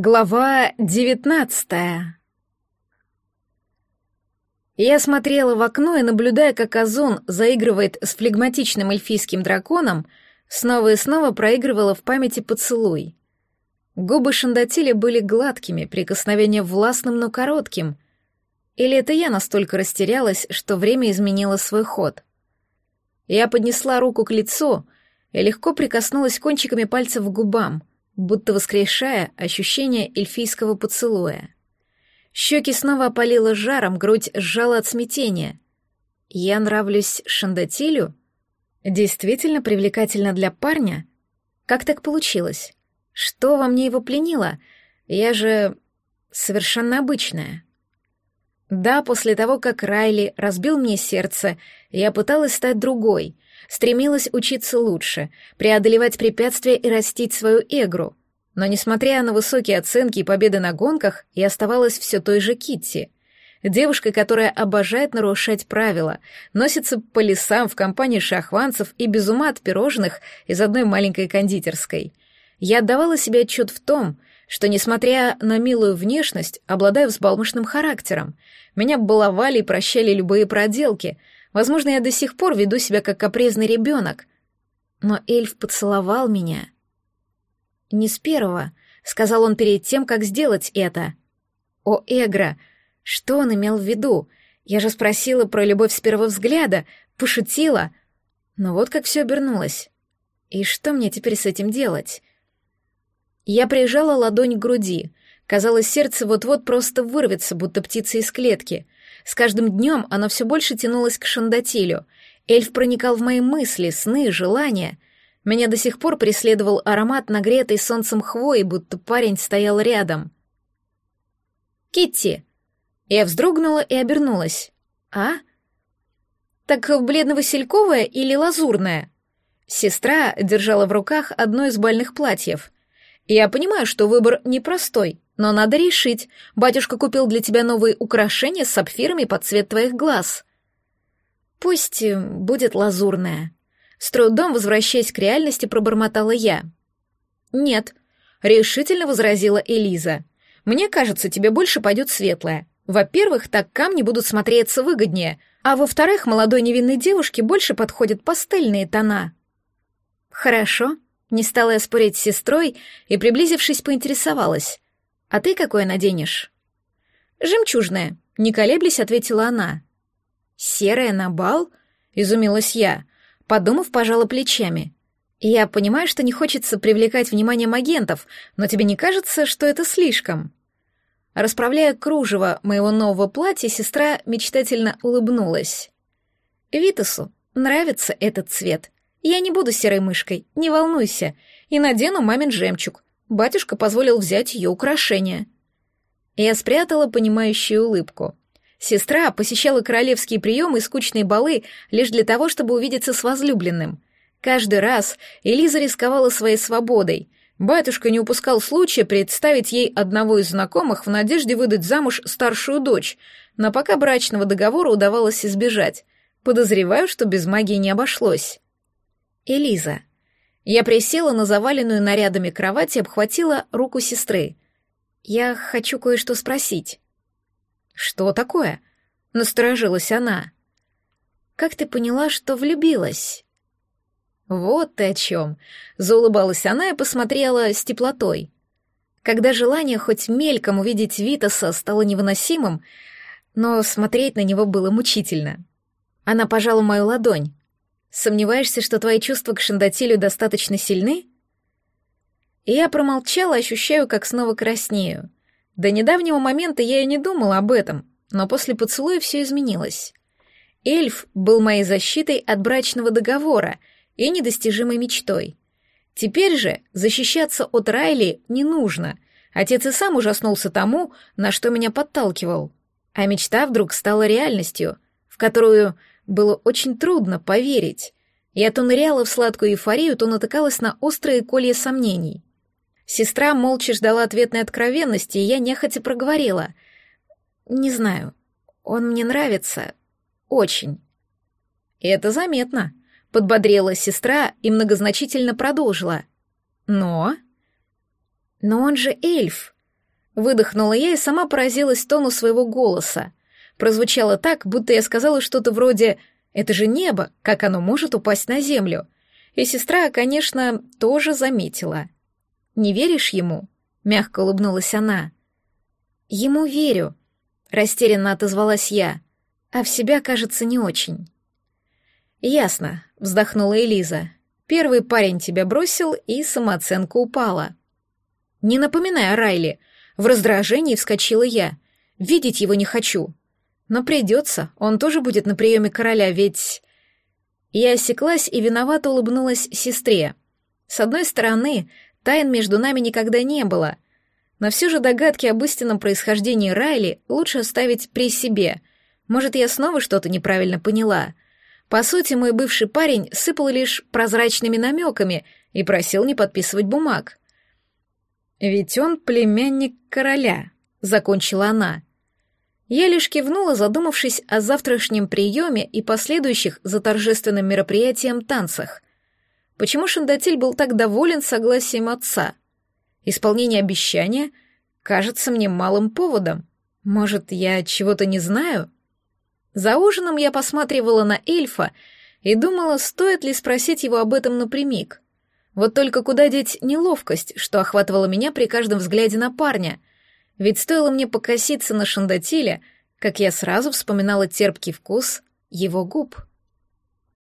Глава девятнадцатая Я смотрела в окно и, наблюдая, как Озон заигрывает с флегматичным эльфийским драконом, снова и снова проигрывала в памяти поцелуй. Губы Шандатиля были гладкими, прикосновение властным, но коротким. Или это я настолько растерялась, что время изменило свой ход? Я поднесла руку к лицу и легко прикоснулась кончиками пальцев к губам — будто воскрешая ощущение эльфийского поцелуя. Щеки снова опалило жаром, грудь сжала от смятения. Я нравлюсь Шандатилю? Действительно привлекательно для парня? Как так получилось? Что во мне его пленило? Я же совершенно обычная. Да, после того, как Райли разбил мне сердце, я пыталась стать другой — стремилась учиться лучше, преодолевать препятствия и растить свою игру. Но, несмотря на высокие оценки и победы на гонках, я оставалась все той же Китти. Девушкой, которая обожает нарушать правила, носится по лесам в компании шахванцев и без ума от пирожных из одной маленькой кондитерской. Я отдавала себе отчет в том, что, несмотря на милую внешность, обладаю взбалмошным характером. Меня баловали и прощали любые проделки — Возможно, я до сих пор веду себя как капризный ребенок. Но эльф поцеловал меня. Не с первого, сказал он перед тем, как сделать это. О, Эгра, что он имел в виду? Я же спросила про любовь с первого взгляда, пошутила. Но вот как все обернулось. И что мне теперь с этим делать? Я прижала ладонь к груди. Казалось, сердце вот-вот просто вырвется, будто птица из клетки — с каждым днем оно все больше тянулось к Шандатилю. Эльф проникал в мои мысли, сны, желания. Меня до сих пор преследовал аромат нагретой солнцем хвои, будто парень стоял рядом. «Китти!» Я вздрогнула и обернулась. «А?» «Так бледно-васильковая или лазурная?» Сестра держала в руках одно из бальных платьев. «Я понимаю, что выбор непростой, но надо решить. Батюшка купил для тебя новые украшения с сапфирами под цвет твоих глаз. Пусть э, будет лазурная. С трудом, возвращаясь к реальности, пробормотала я. Нет, решительно возразила Элиза. Мне кажется, тебе больше пойдет светлая. Во-первых, так камни будут смотреться выгоднее, а во-вторых, молодой невинной девушке больше подходят пастельные тона. Хорошо, не стала я спорить с сестрой и, приблизившись, поинтересовалась. А ты какое наденешь? Жемчужное, не колеблясь, ответила она. Серое на бал? Изумилась я. Подумав, пожала плечами. Я понимаю, что не хочется привлекать внимание агентов, но тебе не кажется, что это слишком? Расправляя кружево моего нового платья, сестра мечтательно улыбнулась. Витасу нравится этот цвет. Я не буду серой мышкой, не волнуйся, и надену мамин жемчуг. Батюшка позволил взять ее украшения. Я спрятала понимающую улыбку. Сестра посещала королевские приемы и скучные балы лишь для того, чтобы увидеться с возлюбленным. Каждый раз Элиза рисковала своей свободой. Батюшка не упускал случая представить ей одного из знакомых в надежде выдать замуж старшую дочь, но пока брачного договора удавалось избежать. Подозреваю, что без магии не обошлось. Элиза. Я присела на заваленную нарядами кровать и обхватила руку сестры. «Я хочу кое-что спросить». «Что такое?» — насторожилась она. «Как ты поняла, что влюбилась?» «Вот ты о чем!» — заулыбалась она и посмотрела с теплотой. Когда желание хоть мельком увидеть Витаса стало невыносимым, но смотреть на него было мучительно. Она пожала мою ладонь. Сомневаешься, что твои чувства к Шандатилю достаточно сильны? И я промолчала, ощущаю, как снова краснею. До недавнего момента я и не думала об этом, но после поцелуя все изменилось. Эльф был моей защитой от брачного договора и недостижимой мечтой. Теперь же защищаться от Райли не нужно. Отец и сам ужаснулся тому, на что меня подталкивал. А мечта вдруг стала реальностью, в которую было очень трудно поверить. Я то ныряла в сладкую эйфорию, то натыкалась на острые колья сомнений. Сестра молча ждала ответной откровенности, и я нехотя проговорила. «Не знаю. Он мне нравится. Очень». И это заметно. Подбодрила сестра и многозначительно продолжила. «Но...» «Но он же эльф», Выдохнула я и сама поразилась тону своего голоса. Прозвучало так, будто я сказала что-то вроде «Это же небо, как оно может упасть на землю?» И сестра, конечно, тоже заметила. «Не веришь ему?» — мягко улыбнулась она. «Ему верю», — растерянно отозвалась я, а в себя, кажется, не очень. «Ясно», — вздохнула Элиза. «Первый парень тебя бросил, и самооценка упала». «Не напоминай о Райли», — в раздражении вскочила я. «Видеть его не хочу». «Но придется, он тоже будет на приеме короля, ведь...» Я осеклась и виновато улыбнулась сестре. С одной стороны, тайн между нами никогда не было, но все же догадки об истинном происхождении Райли лучше оставить при себе. Может, я снова что-то неправильно поняла — по сути, мой бывший парень сыпал лишь прозрачными намеками и просил не подписывать бумаг. «Ведь он племянник короля», — закончила она. Я лишь кивнула, задумавшись о завтрашнем приеме и последующих за торжественным мероприятием танцах. Почему Шандатиль был так доволен согласием отца? Исполнение обещания кажется мне малым поводом. Может, я чего-то не знаю?» За ужином я посматривала на эльфа и думала, стоит ли спросить его об этом напрямик. Вот только куда деть неловкость, что охватывала меня при каждом взгляде на парня. Ведь стоило мне покоситься на Шандатиля, как я сразу вспоминала терпкий вкус его губ.